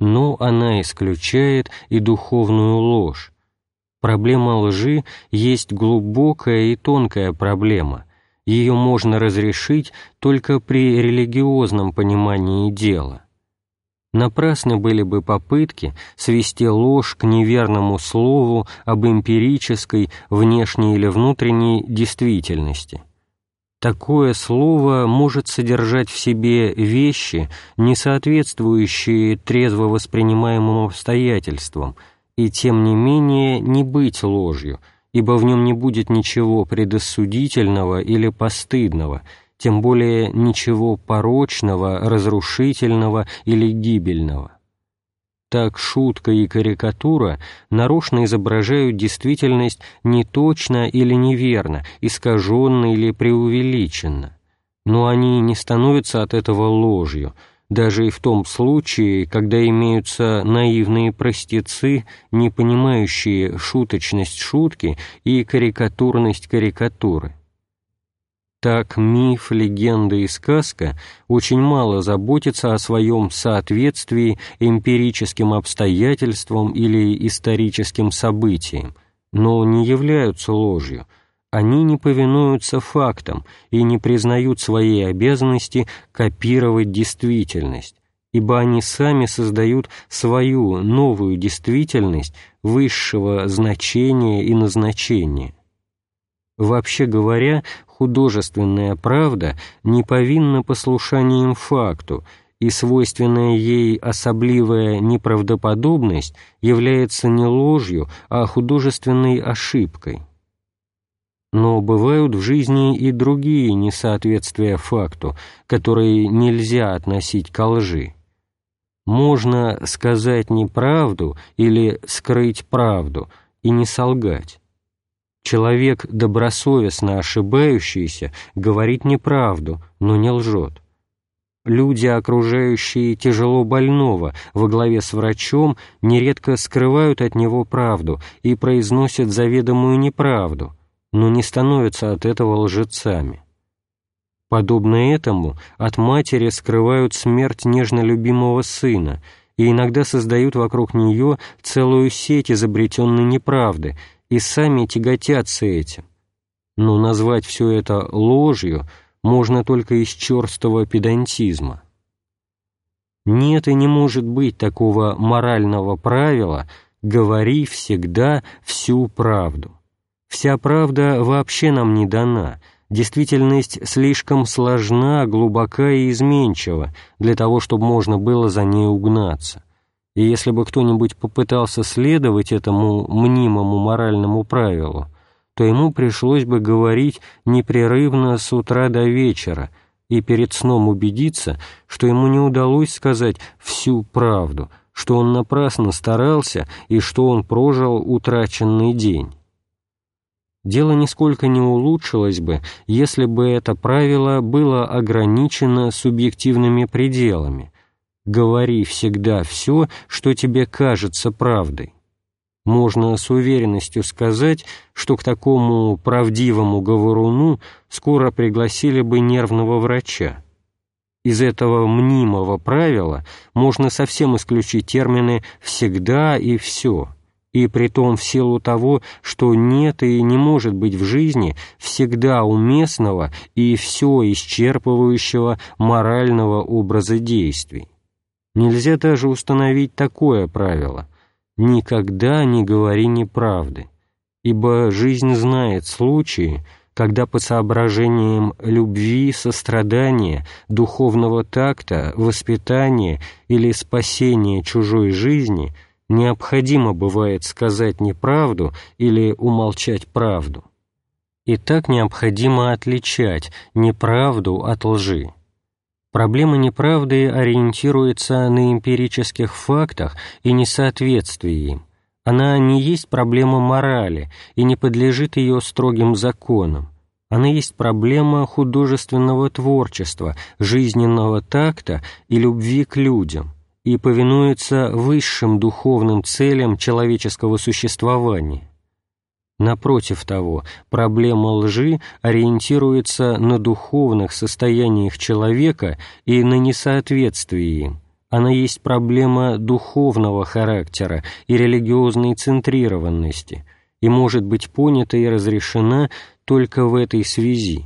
но она исключает и духовную ложь. Проблема лжи есть глубокая и тонкая проблема. Ее можно разрешить только при религиозном понимании дела. Напрасны были бы попытки свести ложь к неверному слову об эмпирической, внешней или внутренней действительности. Такое слово может содержать в себе вещи, не соответствующие трезво воспринимаемым обстоятельствам, и тем не менее не быть ложью, ибо в нем не будет ничего предосудительного или постыдного – тем более ничего порочного, разрушительного или гибельного. Так шутка и карикатура нарочно изображают действительность неточно или неверно, искаженно или преувеличенно, но они не становятся от этого ложью, даже и в том случае, когда имеются наивные простецы, не понимающие шуточность шутки и карикатурность карикатуры. Так миф, легенда и сказка очень мало заботятся о своем соответствии эмпирическим обстоятельствам или историческим событиям, но не являются ложью. Они не повинуются фактам и не признают своей обязанности копировать действительность, ибо они сами создают свою новую действительность высшего значения и назначения. Вообще говоря, художественная правда не повинна послушанием факту, и свойственная ей особливая неправдоподобность является не ложью, а художественной ошибкой. Но бывают в жизни и другие несоответствия факту, которые нельзя относить ко лжи. Можно сказать неправду или скрыть правду и не солгать. Человек, добросовестно ошибающийся, говорит неправду, но не лжет. Люди, окружающие тяжело больного во главе с врачом, нередко скрывают от него правду и произносят заведомую неправду, но не становятся от этого лжецами. Подобно этому от матери скрывают смерть нежно любимого сына и иногда создают вокруг нее целую сеть изобретенной неправды – и сами тяготятся этим. Но назвать все это ложью можно только из черстого педантизма. Нет и не может быть такого морального правила «говори всегда всю правду». Вся правда вообще нам не дана, действительность слишком сложна, глубока и изменчива для того, чтобы можно было за ней угнаться и если бы кто-нибудь попытался следовать этому мнимому моральному правилу, то ему пришлось бы говорить непрерывно с утра до вечера и перед сном убедиться, что ему не удалось сказать всю правду, что он напрасно старался и что он прожил утраченный день. Дело нисколько не улучшилось бы, если бы это правило было ограничено субъективными пределами, говори всегда все, что тебе кажется правдой. Можно с уверенностью сказать, что к такому правдивому говоруну скоро пригласили бы нервного врача. Из этого мнимого правила можно совсем исключить термины «всегда» и «все», и притом в силу того, что нет и не может быть в жизни всегда уместного и все исчерпывающего морального образа действий. Нельзя даже установить такое правило «никогда не говори неправды», ибо жизнь знает случаи, когда по соображениям любви, сострадания, духовного такта, воспитания или спасения чужой жизни необходимо бывает сказать неправду или умолчать правду. И так необходимо отличать неправду от лжи. Проблема неправды ориентируется на эмпирических фактах и несоответствии им. Она не есть проблема морали и не подлежит ее строгим законам. Она есть проблема художественного творчества, жизненного такта и любви к людям и повинуется высшим духовным целям человеческого существования. Напротив того, проблема лжи ориентируется на духовных состояниях человека и на несоответствии им, она есть проблема духовного характера и религиозной центрированности и может быть понята и разрешена только в этой связи.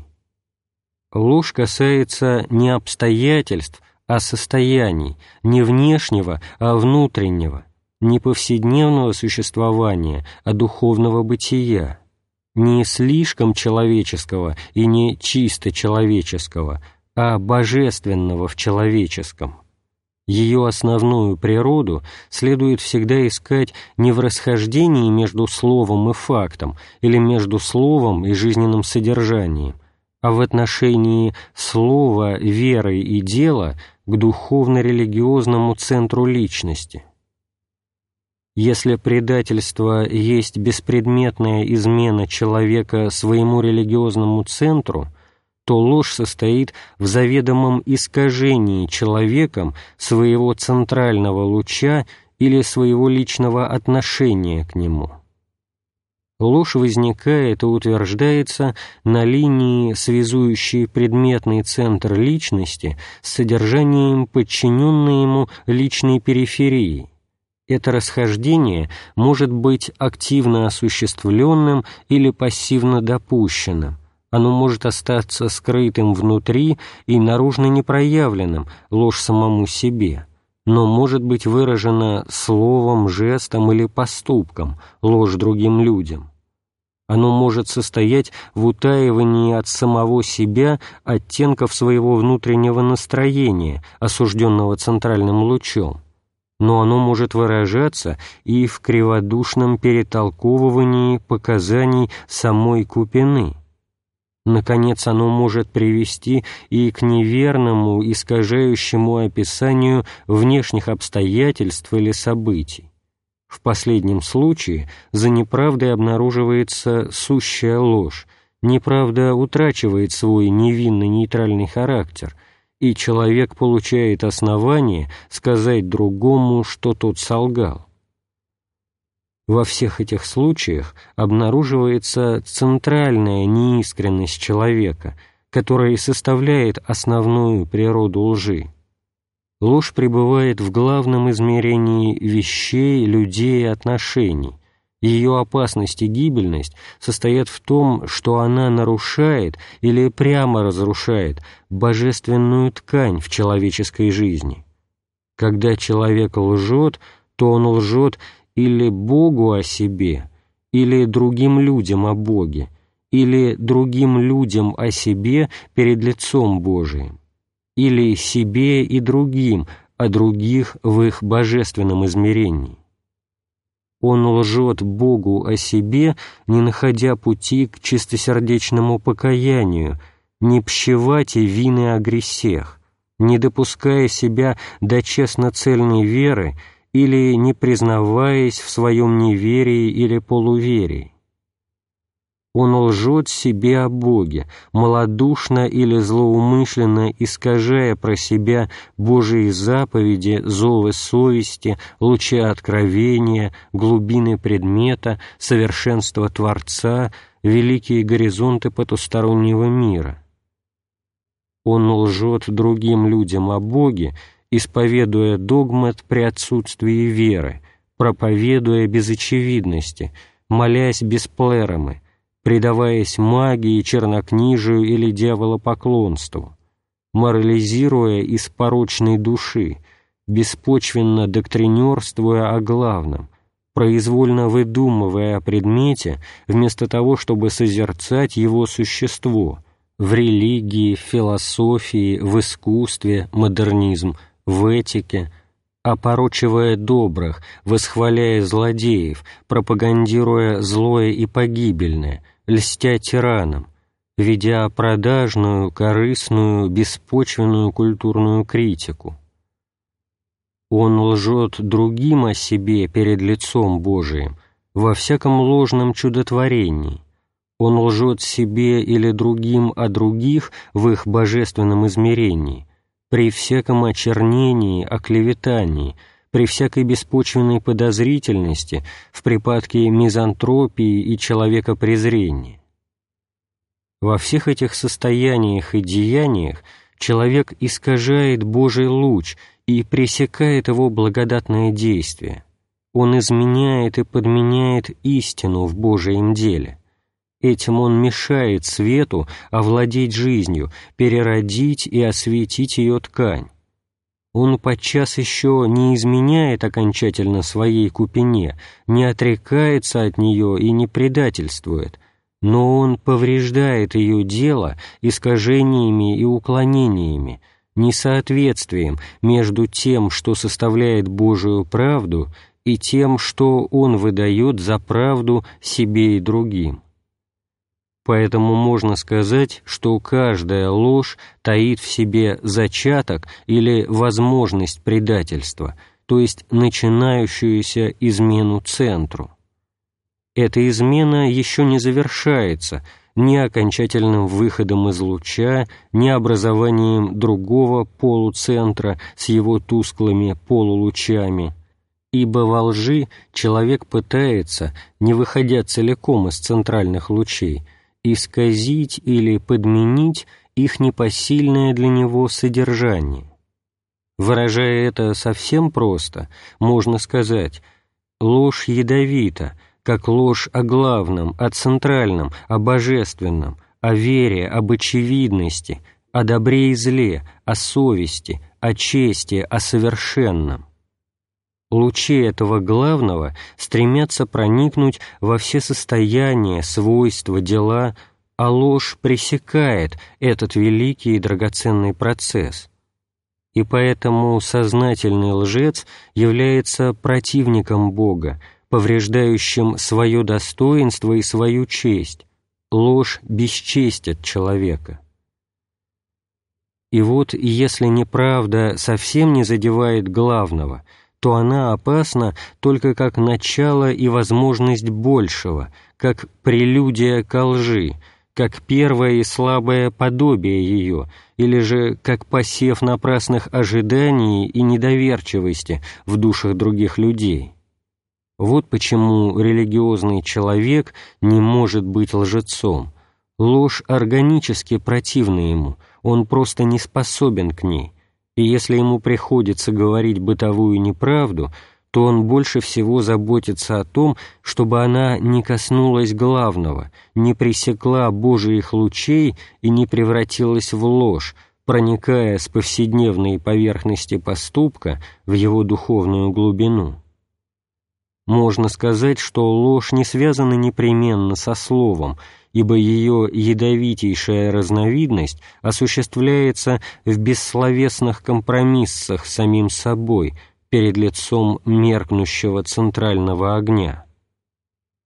Ложь касается не обстоятельств, а состояний, не внешнего, а внутреннего, не повседневного существования, а духовного бытия, не слишком человеческого и не чисто человеческого, а божественного в человеческом. Ее основную природу следует всегда искать не в расхождении между словом и фактом или между словом и жизненным содержанием, а в отношении слова, веры и дела к духовно-религиозному центру личности. Если предательство есть беспредметная измена человека своему религиозному центру, то ложь состоит в заведомом искажении человеком своего центрального луча или своего личного отношения к нему. Ложь возникает и утверждается на линии, связующей предметный центр личности с содержанием подчиненной ему личной периферии. Это расхождение может быть активно осуществленным или пассивно допущенным. Оно может остаться скрытым внутри и наружно непроявленным, ложь самому себе – но может быть выражено словом, жестом или поступком, ложь другим людям. Оно может состоять в утаивании от самого себя оттенков своего внутреннего настроения, осужденного центральным лучом, но оно может выражаться и в криводушном перетолковывании показаний самой Купины – Наконец, оно может привести и к неверному, искажающему описанию внешних обстоятельств или событий. В последнем случае за неправдой обнаруживается сущая ложь, неправда утрачивает свой невинный нейтральный характер, и человек получает основание сказать другому, что тот солгал. Во всех этих случаях обнаруживается центральная неискренность человека, которая и составляет основную природу лжи. Ложь пребывает в главном измерении вещей, людей и отношений. Ее опасность и гибельность состоят в том, что она нарушает или прямо разрушает божественную ткань в человеческой жизни. Когда человек лжет, то он лжет или Богу о себе, или другим людям о Боге, или другим людям о себе перед лицом Божиим, или себе и другим о других в их божественном измерении. Он лжет Богу о себе, не находя пути к чистосердечному покаянию, не пщевать и вины о гресех, не допуская себя до честно-цельной веры или не признаваясь в своем неверии или полуверии. Он лжет себе о Боге, малодушно или злоумышленно искажая про себя Божьи заповеди, зовы совести, лучи откровения, глубины предмета, совершенство Творца, великие горизонты потустороннего мира. Он лжет другим людям о Боге, исповедуя догмат при отсутствии веры, проповедуя без очевидности, молясь без плеромы, предаваясь магии, чернокнижию или дьяволопоклонству, морализируя из порочной души, беспочвенно доктринерствуя о главном, произвольно выдумывая о предмете, вместо того, чтобы созерцать его существо – в религии, философии, в искусстве, модернизм – в этике, опорочивая добрых, восхваляя злодеев, пропагандируя злое и погибельное, льстя тиранам, ведя продажную, корыстную, беспочвенную культурную критику. Он лжет другим о себе перед лицом Божиим, во всяком ложном чудотворении. Он лжет себе или другим о других в их божественном измерении, при всяком очернении, оклеветании, при всякой беспочвенной подозрительности, в припадке мизантропии и человекопрезрения. Во всех этих состояниях и деяниях человек искажает Божий луч и пресекает его благодатное действие. Он изменяет и подменяет истину в Божьем деле. Этим он мешает свету овладеть жизнью, переродить и осветить ее ткань. Он подчас еще не изменяет окончательно своей купине, не отрекается от нее и не предательствует, но он повреждает ее дело искажениями и уклонениями, несоответствием между тем, что составляет Божию правду, и тем, что он выдает за правду себе и другим. Поэтому можно сказать, что каждая ложь таит в себе зачаток или возможность предательства, то есть начинающуюся измену центру. Эта измена еще не завершается ни окончательным выходом из луча, ни образованием другого полуцентра с его тусклыми полулучами, ибо во лжи человек пытается, не выходя целиком из центральных лучей, исказить или подменить их непосильное для него содержание. Выражая это совсем просто, можно сказать «ложь ядовита», как ложь о главном, о центральном, о божественном, о вере, об очевидности, о добре и зле, о совести, о чести, о совершенном. Лучи этого главного стремятся проникнуть во все состояния, свойства, дела, а ложь пресекает этот великий и драгоценный процесс. И поэтому сознательный лжец является противником Бога, повреждающим свое достоинство и свою честь. Ложь бесчестит человека. И вот, если неправда совсем не задевает главного, то она опасна только как начало и возможность большего, как прелюдия ко лжи, как первое и слабое подобие ее, или же как посев напрасных ожиданий и недоверчивости в душах других людей. Вот почему религиозный человек не может быть лжецом. Ложь органически противна ему, он просто не способен к ней, и если ему приходится говорить бытовую неправду, то он больше всего заботится о том, чтобы она не коснулась главного, не пресекла Божиих лучей и не превратилась в ложь, проникая с повседневной поверхности поступка в его духовную глубину. Можно сказать, что ложь не связана непременно со словом, ибо ее ядовитейшая разновидность осуществляется в бессловесных компромиссах с самим собой перед лицом меркнущего центрального огня.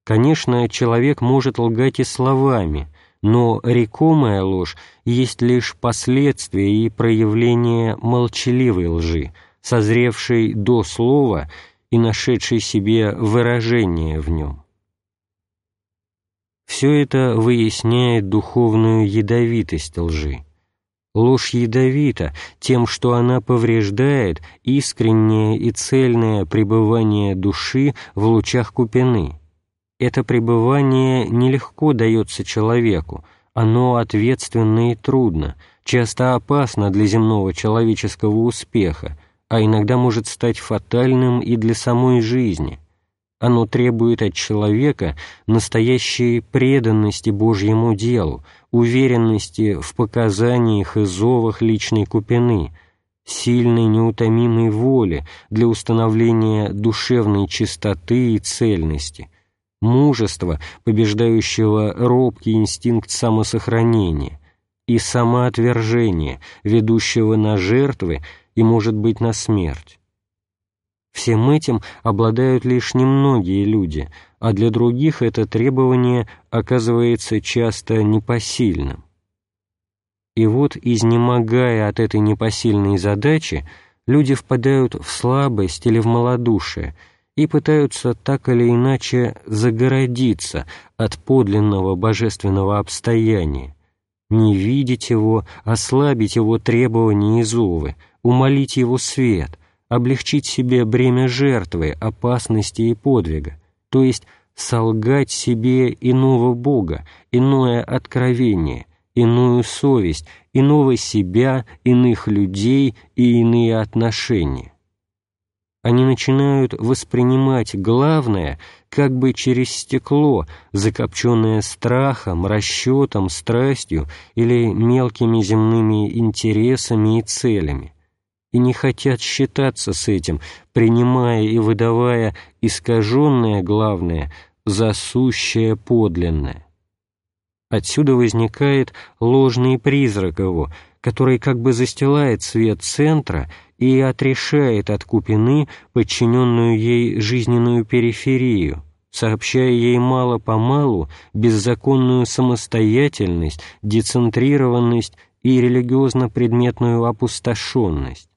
Конечно, человек может лгать и словами, но рекомая ложь есть лишь последствие и проявление молчаливой лжи, созревшей до слова и нашедший себе выражение в нем. Все это выясняет духовную ядовитость лжи. Ложь ядовита тем, что она повреждает искреннее и цельное пребывание души в лучах купины. Это пребывание нелегко дается человеку, оно ответственно и трудно, часто опасно для земного человеческого успеха, а иногда может стать фатальным и для самой жизни. Оно требует от человека настоящей преданности Божьему делу, уверенности в показаниях и зовах личной купины, сильной неутомимой воли для установления душевной чистоты и цельности, мужества, побеждающего робкий инстинкт самосохранения, и самоотвержения, ведущего на жертвы и, может быть, на смерть. Всем этим обладают лишь немногие люди, а для других это требование оказывается часто непосильным. И вот, изнемогая от этой непосильной задачи, люди впадают в слабость или в малодушие и пытаются так или иначе загородиться от подлинного божественного обстояния, не видеть его, ослабить его требования и зовы, умолить его свет, облегчить себе бремя жертвы, опасности и подвига, то есть солгать себе иного Бога, иное откровение, иную совесть, иного себя, иных людей и иные отношения. Они начинают воспринимать главное как бы через стекло, закопченное страхом, расчетом, страстью или мелкими земными интересами и целями, и не хотят считаться с этим, принимая и выдавая искаженное главное за сущее подлинное. Отсюда возникает ложный призрак его, который как бы застилает свет центра и отрешает от Купины подчиненную ей жизненную периферию, сообщая ей мало-помалу беззаконную самостоятельность, децентрированность и религиозно-предметную опустошенность.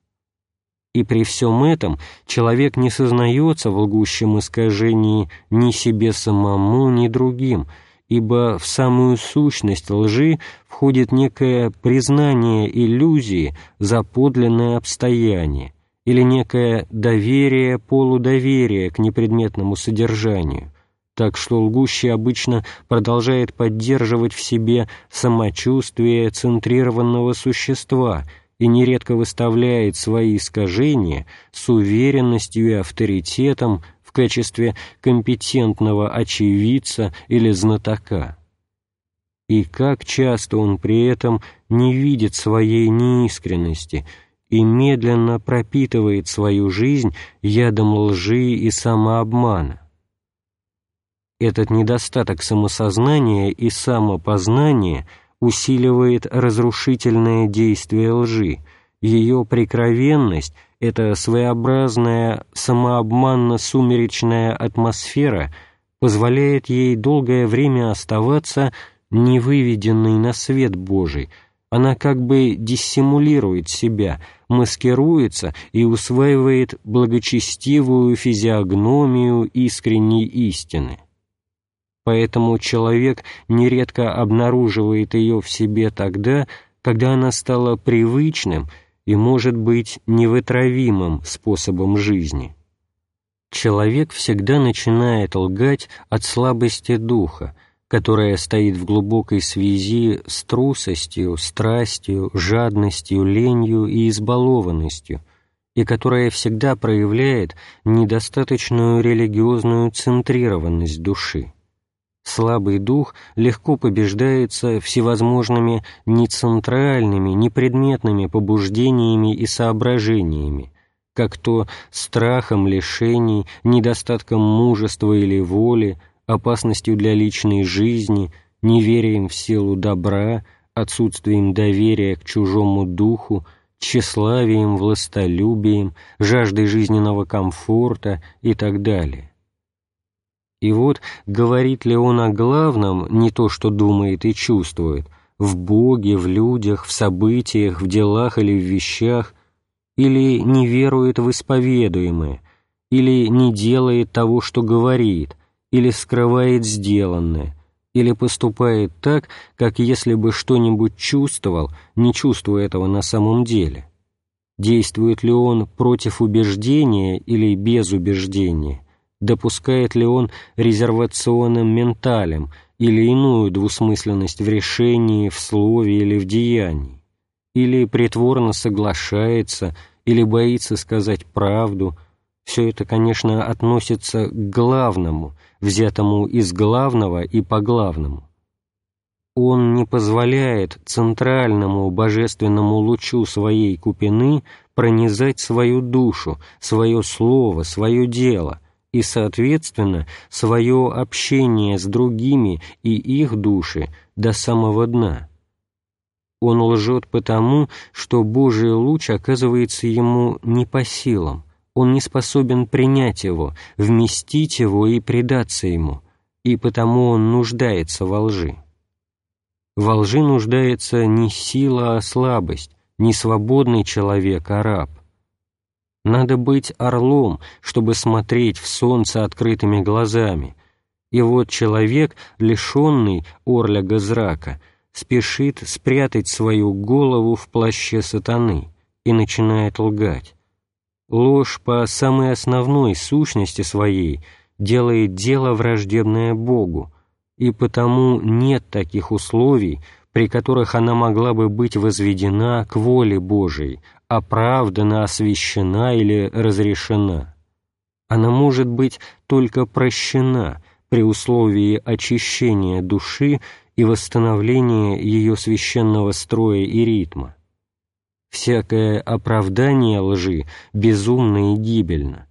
И при всем этом человек не сознается в лгущем искажении ни себе самому, ни другим – ибо в самую сущность лжи входит некое признание иллюзии за подлинное обстояние или некое доверие-полудоверие к непредметному содержанию, так что лгущий обычно продолжает поддерживать в себе самочувствие центрированного существа и нередко выставляет свои искажения с уверенностью и авторитетом качестве компетентного очевидца или знатока. И как часто он при этом не видит своей неискренности и медленно пропитывает свою жизнь ядом лжи и самообмана. Этот недостаток самосознания и самопознания усиливает разрушительное действие лжи, ее прикровенность эта своеобразная самообманно-сумеречная атмосфера позволяет ей долгое время оставаться невыведенной на свет Божий, она как бы диссимулирует себя, маскируется и усваивает благочестивую физиогномию искренней истины. Поэтому человек нередко обнаруживает ее в себе тогда, когда она стала привычным – и может быть невытравимым способом жизни. Человек всегда начинает лгать от слабости духа, которая стоит в глубокой связи с трусостью, страстью, жадностью, ленью и избалованностью, и которая всегда проявляет недостаточную религиозную центрированность души. Слабый дух легко побеждается всевозможными нецентральными, непредметными побуждениями и соображениями, как то страхом лишений, недостатком мужества или воли, опасностью для личной жизни, неверием в силу добра, отсутствием доверия к чужому духу, тщеславием, властолюбием, жаждой жизненного комфорта и так далее. И вот, говорит ли он о главном, не то, что думает и чувствует, в Боге, в людях, в событиях, в делах или в вещах, или не верует в исповедуемое, или не делает того, что говорит, или скрывает сделанное, или поступает так, как если бы что-нибудь чувствовал, не чувствуя этого на самом деле. Действует ли он против убеждения или без убеждения, допускает ли он резервационным менталем или иную двусмысленность в решении, в слове или в деянии, или притворно соглашается, или боится сказать правду, все это, конечно, относится к главному, взятому из главного и по главному. Он не позволяет центральному божественному лучу своей купины пронизать свою душу, свое слово, свое дело, и, соответственно, свое общение с другими и их души до самого дна. Он лжет потому, что Божий луч оказывается ему не по силам, он не способен принять его, вместить его и предаться ему, и потому он нуждается во лжи. Во лжи нуждается не сила, а слабость, не свободный человек, а раб – надо быть орлом, чтобы смотреть в солнце открытыми глазами. И вот человек, лишенный орляга зрака, спешит спрятать свою голову в плаще сатаны и начинает лгать. Ложь по самой основной сущности своей делает дело враждебное Богу, и потому нет таких условий, при которых она могла бы быть возведена к воле Божией, оправдана, освящена или разрешена. Она может быть только прощена при условии очищения души и восстановления ее священного строя и ритма. Всякое оправдание лжи безумно и гибельно.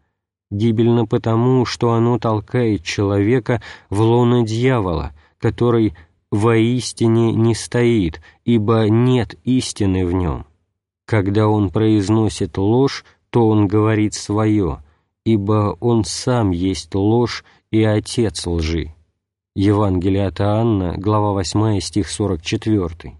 Гибельно потому, что оно толкает человека в лоно дьявола, который воистине не стоит, ибо нет истины в нем. Когда он произносит ложь, то он говорит свое, ибо он сам есть ложь и отец лжи. Евангелие от Иоанна, глава 8, стих 44.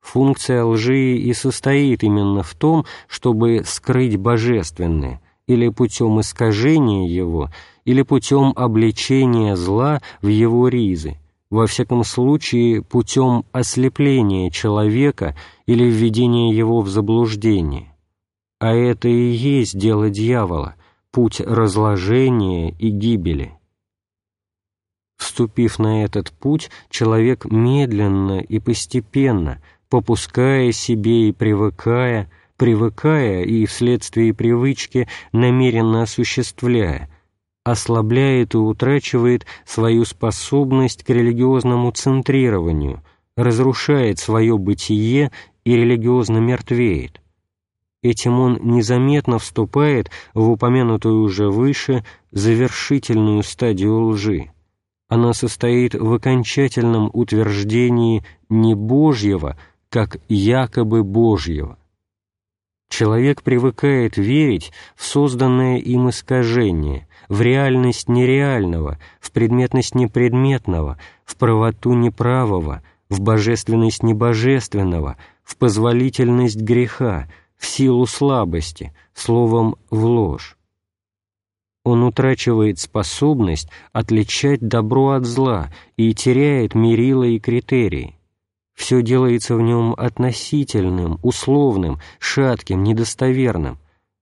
Функция лжи и состоит именно в том, чтобы скрыть божественное, или путем искажения его, или путем обличения зла в его ризы, во всяком случае путем ослепления человека или введения его в заблуждение. А это и есть дело дьявола, путь разложения и гибели. Вступив на этот путь, человек медленно и постепенно – попуская себе и привыкая, привыкая и вследствие привычки намеренно осуществляя, ослабляет и утрачивает свою способность к религиозному центрированию, разрушает свое бытие и религиозно мертвеет. Этим он незаметно вступает в упомянутую уже выше завершительную стадию лжи. Она состоит в окончательном утверждении не Божьего, как якобы Божьего. Человек привыкает верить в созданное им искажение, в реальность нереального, в предметность непредметного, в правоту неправого, в божественность небожественного, в позволительность греха, в силу слабости, словом, в ложь. Он утрачивает способность отличать добро от зла и теряет мерила и критерии. Все делается в нем относительным, условным, шатким, недостоверным.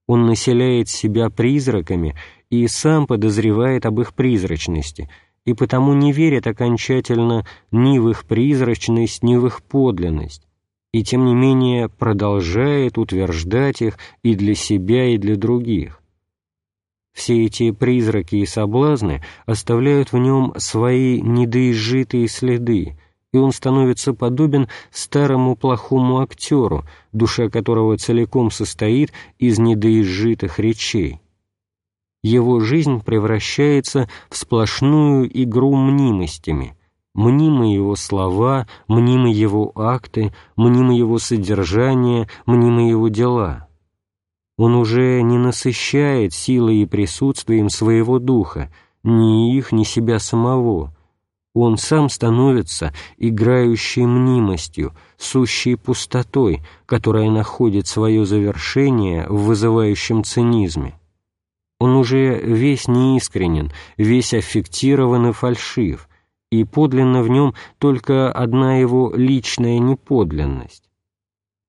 Он населяет себя призраками и сам подозревает об их призрачности, и потому не верит окончательно ни в их призрачность, ни в их подлинность, и тем не менее продолжает утверждать их и для себя, и для других. Все эти призраки и соблазны оставляют в нем свои недоизжитые следы, и он становится подобен старому плохому актеру, душа которого целиком состоит из недоизжитых речей. Его жизнь превращается в сплошную игру мнимостями, мнимые его слова, мнимые его акты, мнимые его содержание, мнимые его дела. Он уже не насыщает силой и присутствием своего духа, ни их, ни себя самого, он сам становится играющей мнимостью, сущей пустотой, которая находит свое завершение в вызывающем цинизме. Он уже весь неискренен, весь аффектирован и фальшив, и подлинно в нем только одна его личная неподлинность.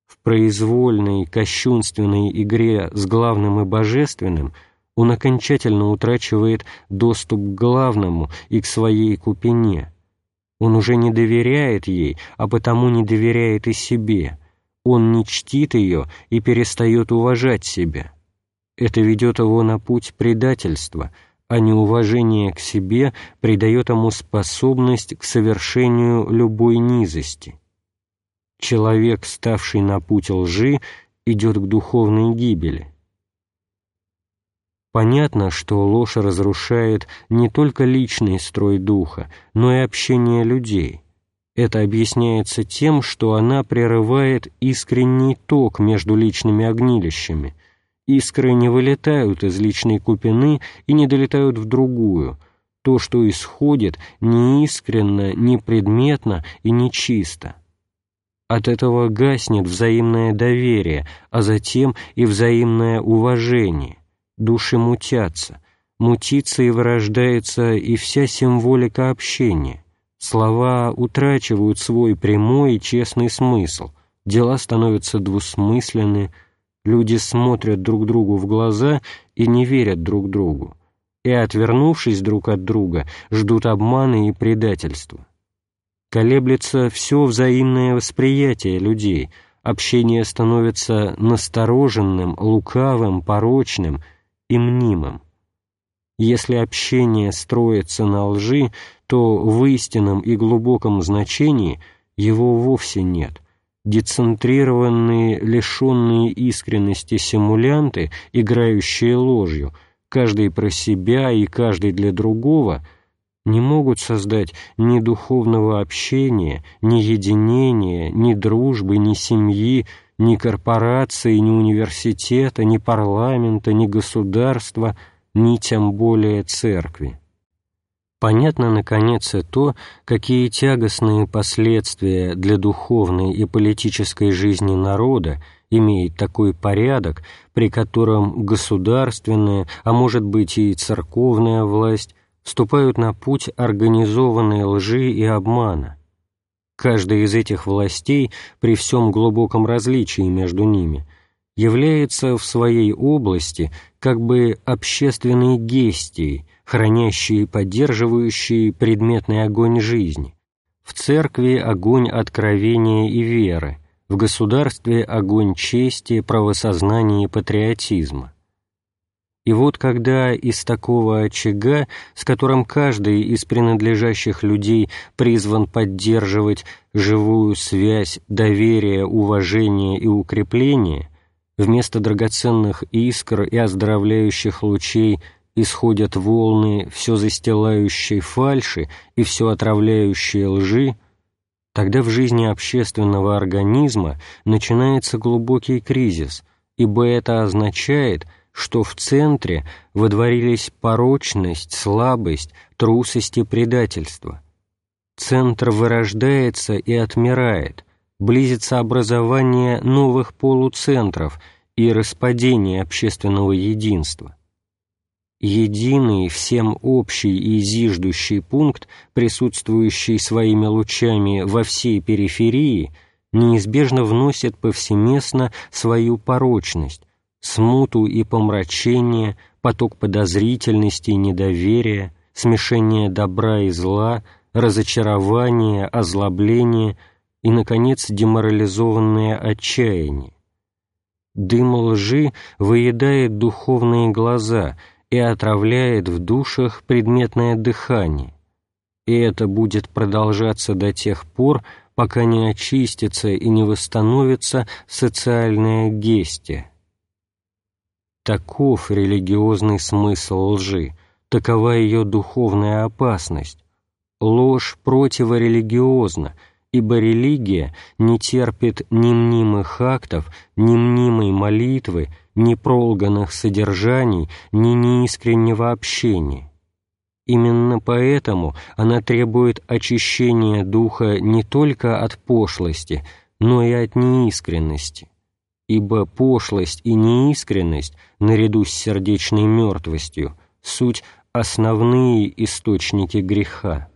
В произвольной, кощунственной игре с главным и божественным – он окончательно утрачивает доступ к главному и к своей купине. Он уже не доверяет ей, а потому не доверяет и себе. Он не чтит ее и перестает уважать себя. Это ведет его на путь предательства, а неуважение к себе придает ему способность к совершению любой низости. Человек, ставший на путь лжи, идет к духовной гибели. Понятно, что ложь разрушает не только личный строй духа, но и общение людей. Это объясняется тем, что она прерывает искренний ток между личными огнилищами. Искры не вылетают из личной купины и не долетают в другую. То, что исходит, не искренно, не предметно и не чисто. От этого гаснет взаимное доверие, а затем и взаимное уважение души мутятся, мутится и вырождается и вся символика общения. Слова утрачивают свой прямой и честный смысл, дела становятся двусмысленны, люди смотрят друг другу в глаза и не верят друг другу, и, отвернувшись друг от друга, ждут обмана и предательства. Колеблется все взаимное восприятие людей, общение становится настороженным, лукавым, порочным и мнимым. Если общение строится на лжи, то в истинном и глубоком значении его вовсе нет. Децентрированные, лишенные искренности симулянты, играющие ложью, каждый про себя и каждый для другого, не могут создать ни духовного общения, ни единения, ни дружбы, ни семьи, ни корпорации, ни университета, ни парламента, ни государства – ни тем более церкви. Понятно, наконец, и то, какие тягостные последствия для духовной и политической жизни народа имеет такой порядок, при котором государственная, а может быть и церковная власть вступают на путь организованной лжи и обмана. Каждая из этих властей, при всем глубоком различии между ними, является в своей области как бы общественной гестией, хранящей и поддерживающей предметный огонь жизни. В церкви огонь откровения и веры, в государстве огонь чести, правосознания и патриотизма. И вот когда из такого очага, с которым каждый из принадлежащих людей призван поддерживать живую связь, доверие, уважение и укрепление, Вместо драгоценных искр и оздоровляющих лучей исходят волны все застилающей фальши и все отравляющие лжи, тогда в жизни общественного организма начинается глубокий кризис, ибо это означает, что в центре водворились порочность, слабость, трусость и предательство. Центр вырождается и отмирает, близится образование новых полуцентров и распадение общественного единства. Единый, всем общий и зиждущий пункт, присутствующий своими лучами во всей периферии, неизбежно вносит повсеместно свою порочность, смуту и помрачение, поток подозрительности и недоверия, смешение добра и зла, разочарование, озлобление – и, наконец, деморализованное отчаяние. Дым лжи выедает духовные глаза и отравляет в душах предметное дыхание, и это будет продолжаться до тех пор, пока не очистится и не восстановится социальная гестия. Таков религиозный смысл лжи, такова ее духовная опасность. Ложь противорелигиозна — ибо религия не терпит ни мнимых актов, ни мнимой молитвы, ни пролганных содержаний, ни неискреннего общения. Именно поэтому она требует очищения духа не только от пошлости, но и от неискренности, ибо пошлость и неискренность, наряду с сердечной мертвостью, суть основные источники греха.